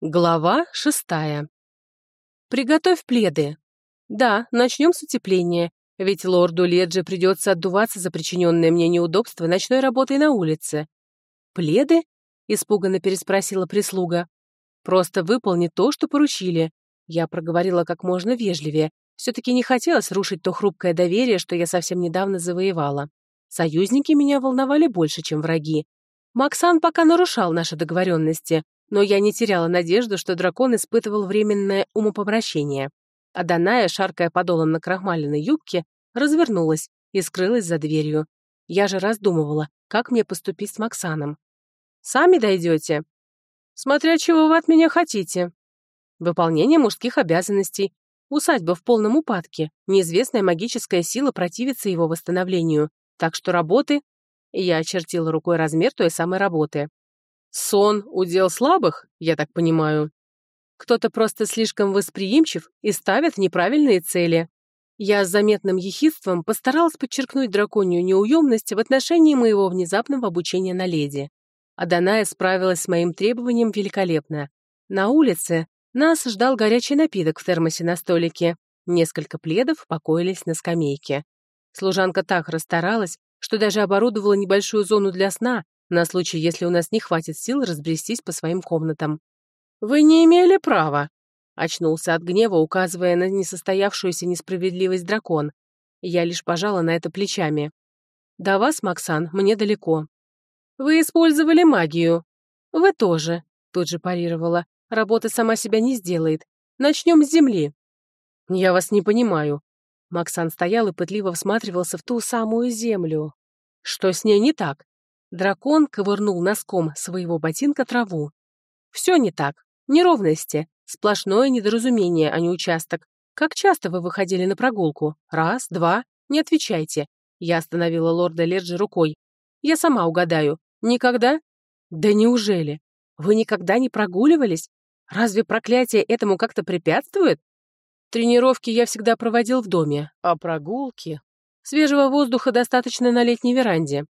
Глава шестая. Приготовь пледы. Да, начнем с утепления, ведь лорду Леджи придется отдуваться за причиненное мне неудобство ночной работой на улице. Пледы? Испуганно переспросила прислуга. Просто выполни то, что поручили. Я проговорила как можно вежливее. Все-таки не хотелось рушить то хрупкое доверие, что я совсем недавно завоевала. Союзники меня волновали больше, чем враги. Максан пока нарушал наши договоренности, но я не теряла надежду, что дракон испытывал временное умопомрачение. А Даная, шаркая подолом на крахмаленной юбке, развернулась и скрылась за дверью. Я же раздумывала, как мне поступить с Максаном. «Сами дойдете?» «Смотря чего вы от меня хотите». «Выполнение мужских обязанностей. Усадьба в полном упадке. Неизвестная магическая сила противится его восстановлению. Так что работы...» Я очертила рукой размер той самой работы. Сон — удел слабых, я так понимаю. Кто-то просто слишком восприимчив и ставит неправильные цели. Я с заметным ехидством постаралась подчеркнуть драконью неуемность в отношении моего внезапного обучения на леди. Аданая справилась с моим требованием великолепно. На улице нас ждал горячий напиток в термосе на столике. Несколько пледов покоились на скамейке. Служанка так расстаралась, что даже оборудовала небольшую зону для сна, на случай, если у нас не хватит сил разбрестись по своим комнатам. «Вы не имели права», — очнулся от гнева, указывая на несостоявшуюся несправедливость дракон. Я лишь пожала на это плечами. «До вас, Максан, мне далеко». «Вы использовали магию». «Вы тоже», — тут же парировала. «Работа сама себя не сделает. Начнем с земли». «Я вас не понимаю». Максан стоял и пытливо всматривался в ту самую землю. «Что с ней не так? Дракон ковырнул носком своего ботинка траву. «Все не так. Неровности. Сплошное недоразумение, а не участок. Как часто вы выходили на прогулку? Раз, два? Не отвечайте». Я остановила лорда Лерджи рукой. «Я сама угадаю. Никогда?» «Да неужели? Вы никогда не прогуливались? Разве проклятие этому как-то препятствует?» Тренировки я всегда проводил в доме, а прогулки... Свежего воздуха достаточно на летней веранде.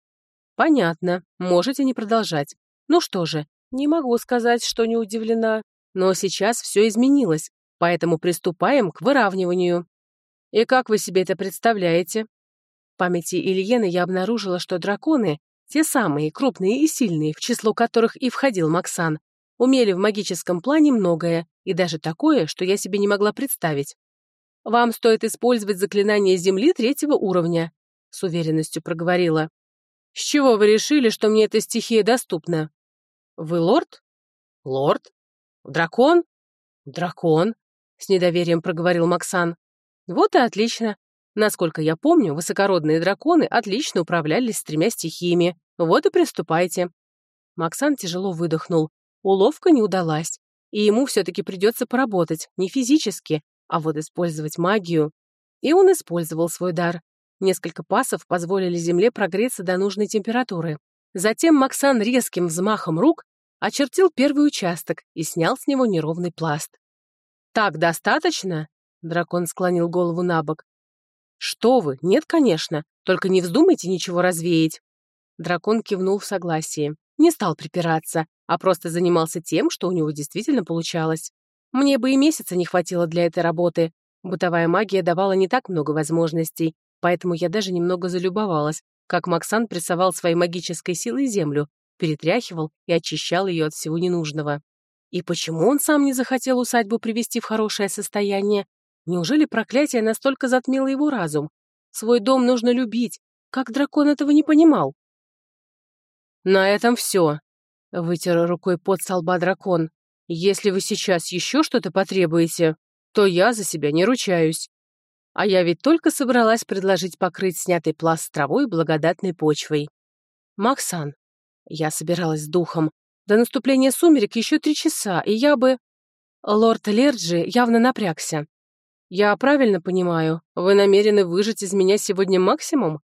«Понятно. Можете не продолжать. Ну что же, не могу сказать, что не удивлена. Но сейчас все изменилось, поэтому приступаем к выравниванию». «И как вы себе это представляете?» В памяти Ильены я обнаружила, что драконы, те самые, крупные и сильные, в число которых и входил Максан, умели в магическом плане многое, и даже такое, что я себе не могла представить. «Вам стоит использовать заклинание Земли третьего уровня», — с уверенностью проговорила. «С чего вы решили, что мне эта стихия доступна?» «Вы лорд?» «Лорд? Дракон?» «Дракон», — с недоверием проговорил Максан. «Вот и отлично. Насколько я помню, высокородные драконы отлично управлялись с тремя стихиями. Вот и приступайте». Максан тяжело выдохнул. Уловка не удалась. И ему все-таки придется поработать, не физически, а вот использовать магию. И он использовал свой дар. Несколько пасов позволили земле прогреться до нужной температуры. Затем Максан резким взмахом рук очертил первый участок и снял с него неровный пласт. «Так достаточно?» — дракон склонил голову на бок. «Что вы? Нет, конечно. Только не вздумайте ничего развеять». Дракон кивнул в согласии. Не стал припираться, а просто занимался тем, что у него действительно получалось. Мне бы и месяца не хватило для этой работы. Бытовая магия давала не так много возможностей, поэтому я даже немного залюбовалась, как Максан прессовал своей магической силой землю, перетряхивал и очищал ее от всего ненужного. И почему он сам не захотел усадьбу привести в хорошее состояние? Неужели проклятие настолько затмило его разум? Свой дом нужно любить. Как дракон этого не понимал? «На этом все», — вытер рукой под солба дракон. «Если вы сейчас еще что-то потребуете, то я за себя не ручаюсь». А я ведь только собралась предложить покрыть снятый пласт травой благодатной почвой. «Максан», я собиралась с духом, до наступления сумерек еще три часа, и я бы... Лорд Лерджи явно напрягся. «Я правильно понимаю, вы намерены выжать из меня сегодня максимум?»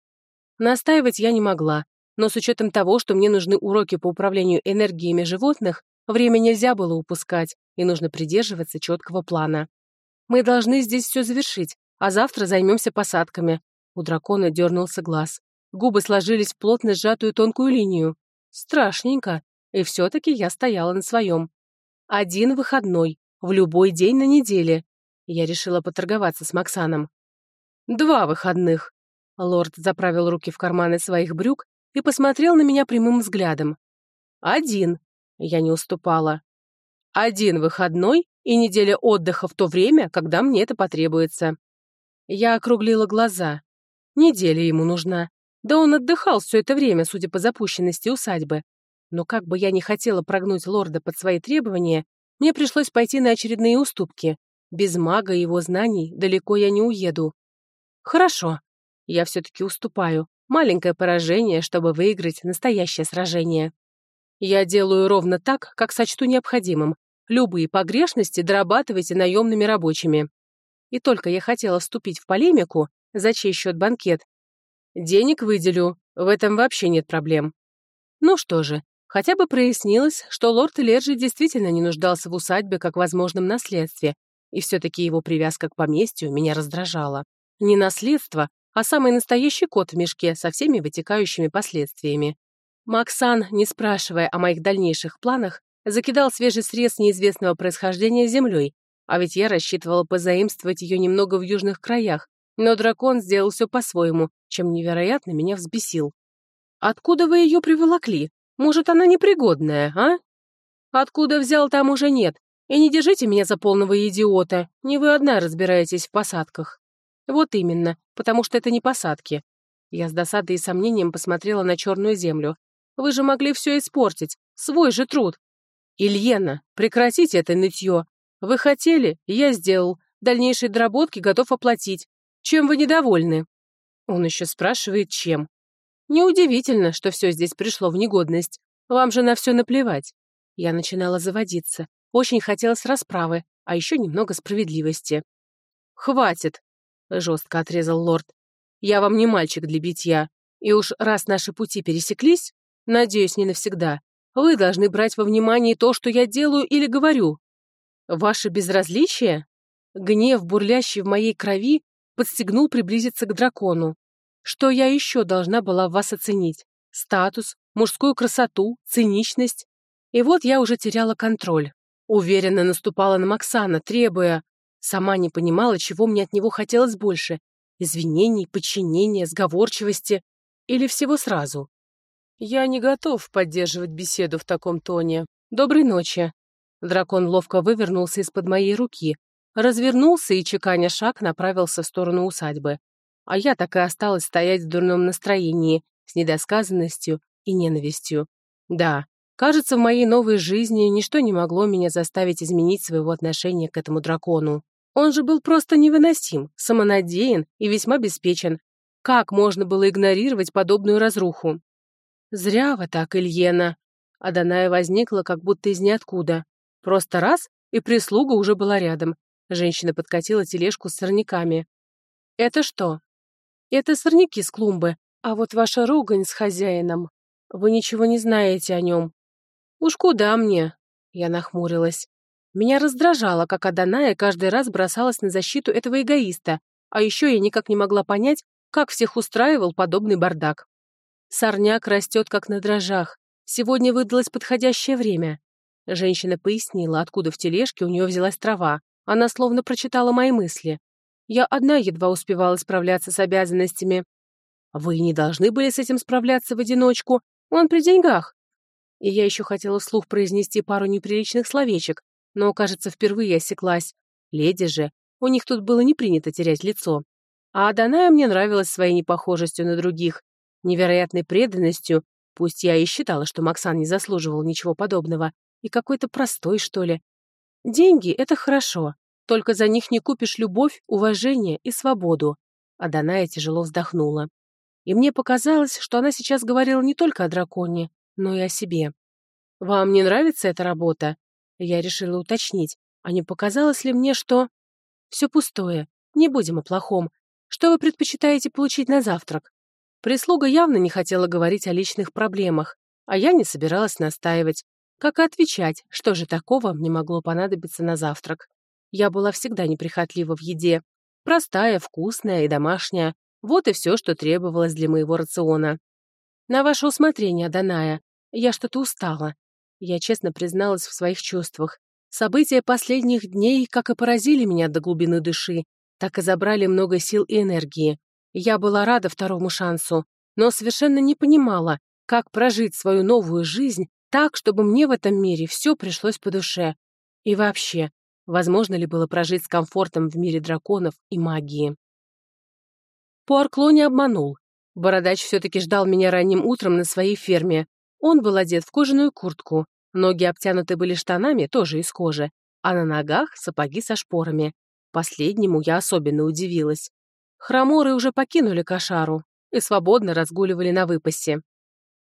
Настаивать я не могла, но с учетом того, что мне нужны уроки по управлению энергиями животных, время нельзя было упускать, и нужно придерживаться четкого плана. Мы должны здесь все завершить, а завтра займемся посадками». У дракона дернулся глаз. Губы сложились в плотно сжатую тонкую линию. Страшненько. И все-таки я стояла на своем. Один выходной, в любой день на неделе. Я решила поторговаться с Максаном. Два выходных. Лорд заправил руки в карманы своих брюк и посмотрел на меня прямым взглядом. Один. Я не уступала. Один выходной и неделя отдыха в то время, когда мне это потребуется. Я округлила глаза. Неделя ему нужна. Да он отдыхал все это время, судя по запущенности усадьбы. Но как бы я ни хотела прогнуть лорда под свои требования, мне пришлось пойти на очередные уступки. Без мага и его знаний далеко я не уеду. Хорошо. Я все-таки уступаю. Маленькое поражение, чтобы выиграть настоящее сражение. Я делаю ровно так, как сочту необходимым. Любые погрешности дорабатывайте наемными рабочими. И только я хотела вступить в полемику, за чей счет банкет. Денег выделю, в этом вообще нет проблем. Ну что же, хотя бы прояснилось, что лорд Лерджи действительно не нуждался в усадьбе как возможном наследстве, и все-таки его привязка к поместью меня раздражала. Не наследство, а самый настоящий кот в мешке со всеми вытекающими последствиями. Максан, не спрашивая о моих дальнейших планах, закидал свежий срез неизвестного происхождения землей, а ведь я рассчитывала позаимствовать ее немного в южных краях, но дракон сделал все по-своему, чем невероятно меня взбесил. «Откуда вы ее приволокли? Может, она непригодная, а?» «Откуда взял, там уже нет. И не держите меня за полного идиота. Не вы одна разбираетесь в посадках». «Вот именно, потому что это не посадки». Я с досадой и сомнением посмотрела на черную землю, вы же могли все испортить. Свой же труд. Ильена, прекратите это нытье. Вы хотели, я сделал. Дальнейшие доработки готов оплатить. Чем вы недовольны? Он еще спрашивает, чем. Неудивительно, что все здесь пришло в негодность. Вам же на все наплевать. Я начинала заводиться. Очень хотелось расправы, а еще немного справедливости. «Хватит!» — жестко отрезал лорд. «Я вам не мальчик для битья. И уж раз наши пути пересеклись, Надеюсь, не навсегда. Вы должны брать во внимание то, что я делаю или говорю. Ваше безразличие? Гнев, бурлящий в моей крови, подстегнул приблизиться к дракону. Что я еще должна была в вас оценить? Статус, мужскую красоту, циничность? И вот я уже теряла контроль. Уверенно наступала на Максана, требуя... Сама не понимала, чего мне от него хотелось больше. Извинений, подчинения, сговорчивости. Или всего сразу. «Я не готов поддерживать беседу в таком тоне. Доброй ночи». Дракон ловко вывернулся из-под моей руки, развернулся и, чеканя шаг, направился в сторону усадьбы. А я так и осталась стоять в дурном настроении, с недосказанностью и ненавистью. Да, кажется, в моей новой жизни ничто не могло меня заставить изменить своего отношения к этому дракону. Он же был просто невыносим, самонадеян и весьма обеспечен. Как можно было игнорировать подобную разруху? «Зря вы так, Ильена!» Аданая возникла как будто из ниоткуда. Просто раз, и прислуга уже была рядом. Женщина подкатила тележку с сорняками. «Это что?» «Это сорняки с клумбы, а вот ваша ругань с хозяином. Вы ничего не знаете о нем». «Уж куда мне?» Я нахмурилась. Меня раздражало, как Аданая каждый раз бросалась на защиту этого эгоиста, а еще я никак не могла понять, как всех устраивал подобный бардак. Сорняк растет как на дрожжах. Сегодня выдалось подходящее время. Женщина пояснила, откуда в тележке у нее взялась трава. Она словно прочитала мои мысли. Я одна едва успевала справляться с обязанностями. Вы не должны были с этим справляться в одиночку. Он при деньгах. И я еще хотела вслух произнести пару неприличных словечек, но, кажется, впервые осеклась. Леди же, у них тут было не принято терять лицо. А Аданая мне нравилась своей непохожестью на других, невероятной преданностью, пусть я и считала, что Максан не заслуживал ничего подобного, и какой-то простой, что ли. Деньги — это хорошо, только за них не купишь любовь, уважение и свободу. А Даная тяжело вздохнула. И мне показалось, что она сейчас говорила не только о драконе, но и о себе. «Вам не нравится эта работа?» Я решила уточнить, а не показалось ли мне, что... «Все пустое, не будем о плохом. Что вы предпочитаете получить на завтрак?» Прислуга явно не хотела говорить о личных проблемах, а я не собиралась настаивать. Как и отвечать, что же такого мне могло понадобиться на завтрак. Я была всегда неприхотлива в еде. Простая, вкусная и домашняя. Вот и все, что требовалось для моего рациона. На ваше усмотрение, Даная. Я что-то устала. Я честно призналась в своих чувствах. События последних дней как и поразили меня до глубины души, так и забрали много сил и энергии. Я была рада второму шансу, но совершенно не понимала, как прожить свою новую жизнь так, чтобы мне в этом мире все пришлось по душе. И вообще, возможно ли было прожить с комфортом в мире драконов и магии? Пуаркло не обманул. Бородач все-таки ждал меня ранним утром на своей ферме. Он был одет в кожаную куртку, ноги обтянуты были штанами, тоже из кожи, а на ногах сапоги со шпорами. Последнему я особенно удивилась. Хроморы уже покинули кошару и свободно разгуливали на выпасе.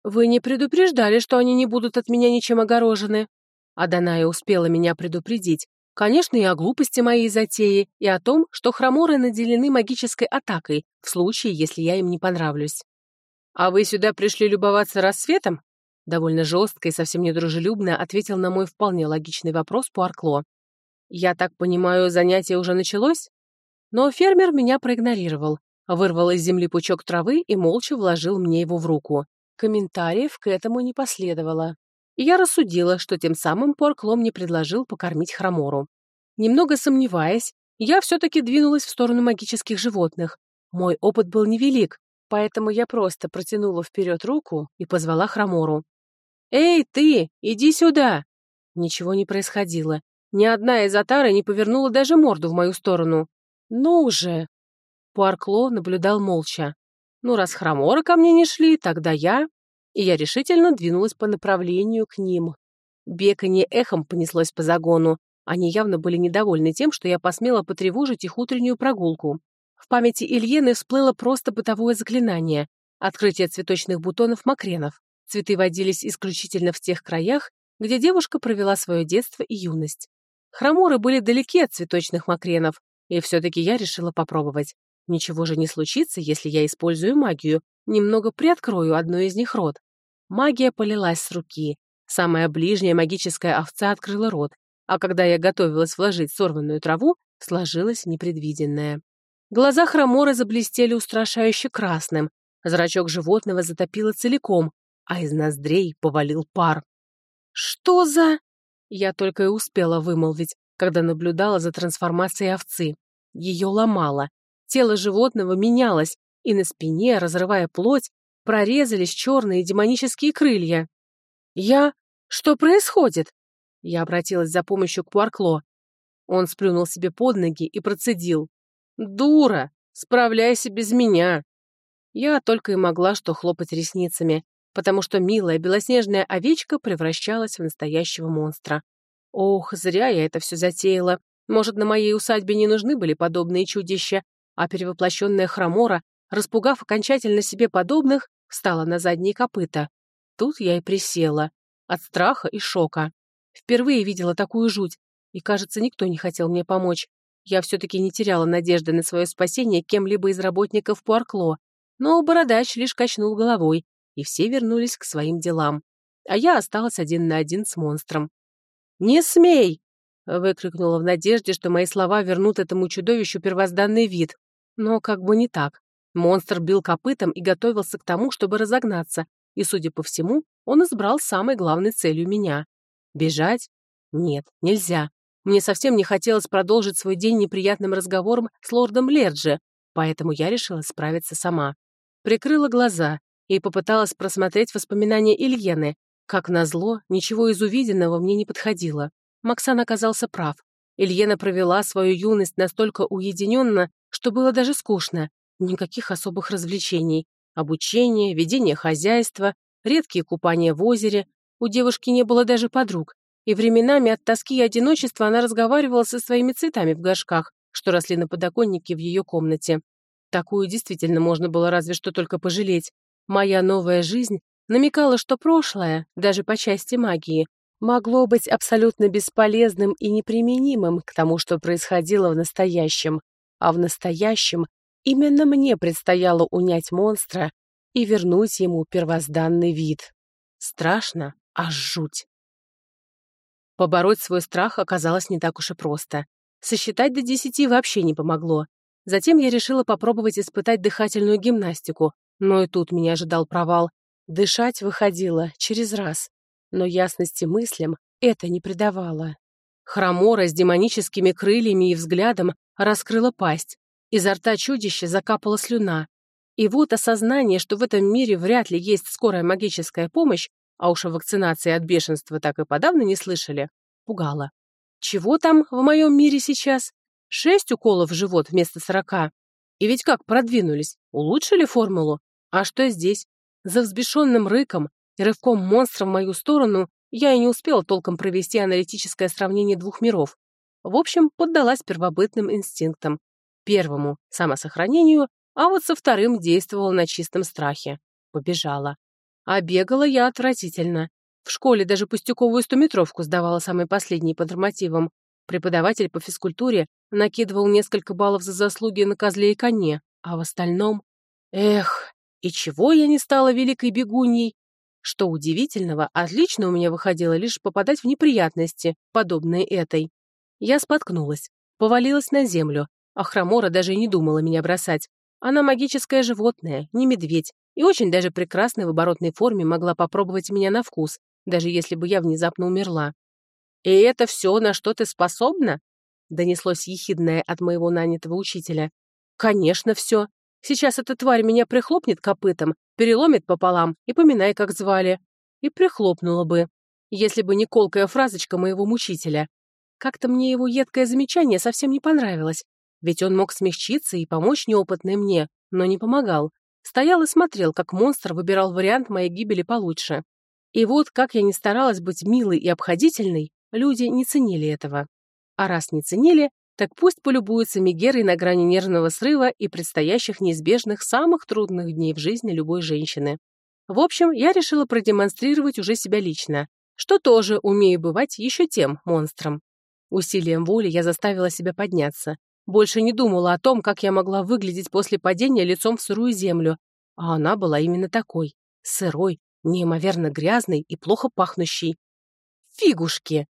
«Вы не предупреждали, что они не будут от меня ничем огорожены?» Аданая успела меня предупредить. Конечно, и о глупости моей затеи, и о том, что хроморы наделены магической атакой, в случае, если я им не понравлюсь. «А вы сюда пришли любоваться рассветом?» Довольно жестко и совсем недружелюбно ответил на мой вполне логичный вопрос Пуаркло. «Я так понимаю, занятие уже началось?» Но фермер меня проигнорировал, вырвал из земли пучок травы и молча вложил мне его в руку. Комментариев к этому не последовало. И я рассудила, что тем самым Поркло мне предложил покормить хромору. Немного сомневаясь, я все-таки двинулась в сторону магических животных. Мой опыт был невелик, поэтому я просто протянула вперед руку и позвала хромору. «Эй, ты, иди сюда!» Ничего не происходило. Ни одна из отары не повернула даже морду в мою сторону. «Ну же!» Пуаркло наблюдал молча. Ну, раз хроморы ко мне не шли, тогда я... И я решительно двинулась по направлению к ним. Беканье эхом понеслось по загону. Они явно были недовольны тем, что я посмела потревожить их утреннюю прогулку. В памяти Ильены всплыло просто бытовое заклинание — открытие цветочных бутонов макренов. Цветы водились исключительно в тех краях, где девушка провела свое детство и юность. Хроморы были далеки от цветочных макренов, и все-таки я решила попробовать. Ничего же не случится, если я использую магию, немного приоткрою одну из них рот. Магия полилась с руки. Самая ближняя магическая овца открыла рот, а когда я готовилась вложить сорванную траву, сложилось непредвиденное. Глаза хромора заблестели устрашающе красным, зрачок животного затопило целиком, а из ноздрей повалил пар. «Что за...» Я только и успела вымолвить, когда наблюдала за трансформацией овцы. Ее ломало, Тело животного менялось, и на спине, разрывая плоть, прорезались черные демонические крылья. «Я... Что происходит?» Я обратилась за помощью к Пуаркло. Он сплюнул себе под ноги и процедил. «Дура! Справляйся без меня!» Я только и могла что хлопать ресницами, потому что милая белоснежная овечка превращалась в настоящего монстра. Ох, зря я это все затеяла. Может, на моей усадьбе не нужны были подобные чудища, а перевоплощенная хромора, распугав окончательно себе подобных, встала на задние копыта. Тут я и присела. От страха и шока. Впервые видела такую жуть, и, кажется, никто не хотел мне помочь. Я все-таки не теряла надежды на свое спасение кем-либо из работников Пуаркло, но бородач лишь качнул головой, и все вернулись к своим делам. А я осталась один на один с монстром. «Не смей!» — выкрикнула в надежде, что мои слова вернут этому чудовищу первозданный вид. Но как бы не так. Монстр бил копытом и готовился к тому, чтобы разогнаться, и, судя по всему, он избрал самой главной целью меня. Бежать? Нет, нельзя. Мне совсем не хотелось продолжить свой день неприятным разговором с лордом Лерджи, поэтому я решила справиться сама. Прикрыла глаза и попыталась просмотреть воспоминания Ильены. Как назло, ничего из увиденного мне не подходило. Максан оказался прав. Ильена провела свою юность настолько уединенно, что было даже скучно. Никаких особых развлечений. Обучение, ведение хозяйства, редкие купания в озере. У девушки не было даже подруг. И временами от тоски и одиночества она разговаривала со своими цветами в горшках, что росли на подоконнике в ее комнате. Такую действительно можно было разве что только пожалеть. Моя новая жизнь намекала, что прошлое, даже по части магии, могло быть абсолютно бесполезным и неприменимым к тому, что происходило в настоящем а в настоящем именно мне предстояло унять монстра и вернуть ему первозданный вид. Страшно, аж жуть. Побороть свой страх оказалось не так уж и просто. Сосчитать до десяти вообще не помогло. Затем я решила попробовать испытать дыхательную гимнастику, но и тут меня ожидал провал. Дышать выходило через раз, но ясности мыслям это не придавало. Хромора с демоническими крыльями и взглядом раскрыла пасть. Изо рта чудища закапала слюна. И вот осознание, что в этом мире вряд ли есть скорая магическая помощь, а уж о вакцинации от бешенства так и подавно не слышали, пугало. Чего там в моем мире сейчас? Шесть уколов в живот вместо сорока. И ведь как продвинулись? Улучшили формулу? А что здесь? За взбешенным рыком и рывком монстра в мою сторону я и не успела толком провести аналитическое сравнение двух миров. В общем, поддалась первобытным инстинктам. Первому — самосохранению, а вот со вторым действовала на чистом страхе. Побежала. А бегала я отвратительно. В школе даже пустяковую стометровку сдавала самой последней по нормативам. Преподаватель по физкультуре накидывал несколько баллов за заслуги на козле и коне, а в остальном... Эх, и чего я не стала великой бегуньей? Что удивительного, отлично у меня выходило лишь попадать в неприятности, подобные этой. Я споткнулась, повалилась на землю, а Хромора даже и не думала меня бросать. Она магическое животное, не медведь, и очень даже прекрасно в оборотной форме могла попробовать меня на вкус, даже если бы я внезапно умерла. «И это все, на что ты способна?» донеслось ехидное от моего нанятого учителя. «Конечно, все. Сейчас эта тварь меня прихлопнет копытом, переломит пополам и поминай, как звали. И прихлопнула бы, если бы не колкая фразочка моего мучителя. Как-то мне его едкое замечание совсем не понравилось, ведь он мог смягчиться и помочь неопытной мне, но не помогал. Стоял и смотрел, как монстр выбирал вариант моей гибели получше. И вот, как я ни старалась быть милой и обходительной, люди не ценили этого. А раз не ценили, так пусть полюбуются Мегерой на грани нервного срыва и предстоящих неизбежных самых трудных дней в жизни любой женщины. В общем, я решила продемонстрировать уже себя лично, что тоже умею бывать еще тем монстром. Усилием воли я заставила себя подняться. Больше не думала о том, как я могла выглядеть после падения лицом в сырую землю, а она была именно такой, сырой, неимоверно грязной и плохо пахнущей. Фигушки!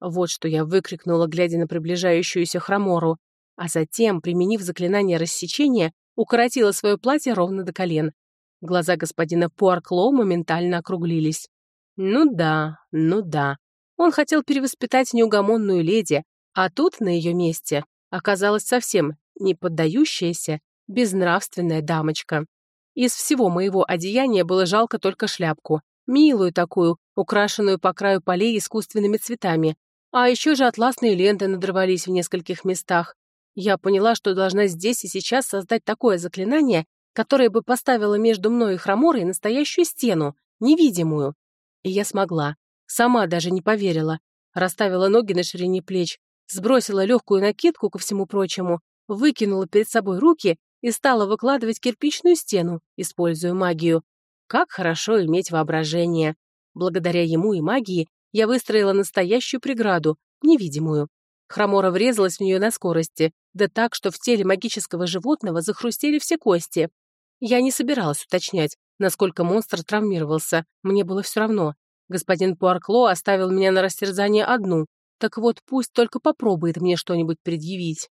Вот что я выкрикнула, глядя на приближающуюся хромору, а затем, применив заклинание рассечения, укоротила свое платье ровно до колен. Глаза господина Пуарклоу моментально округлились. Ну да, ну да. Он хотел перевоспитать неугомонную леди, а тут, на ее месте, оказалась совсем не поддающаяся, безнравственная дамочка. Из всего моего одеяния было жалко только шляпку, милую такую, украшенную по краю полей искусственными цветами, а еще же атласные ленты надрывались в нескольких местах. Я поняла, что должна здесь и сейчас создать такое заклинание, которое бы поставило между мной и Хроморой настоящую стену, невидимую. И я смогла. Сама даже не поверила. Расставила ноги на ширине плеч, сбросила легкую накидку ко всему прочему, выкинула перед собой руки и стала выкладывать кирпичную стену, используя магию. Как хорошо иметь воображение. Благодаря ему и магии я выстроила настоящую преграду, невидимую. Хромора врезалась в нее на скорости, да так, что в теле магического животного захрустели все кости. Я не собиралась уточнять, насколько монстр травмировался, мне было все равно. Господин Пуаркло оставил меня на растерзание одну, так вот пусть только попробует мне что-нибудь предъявить.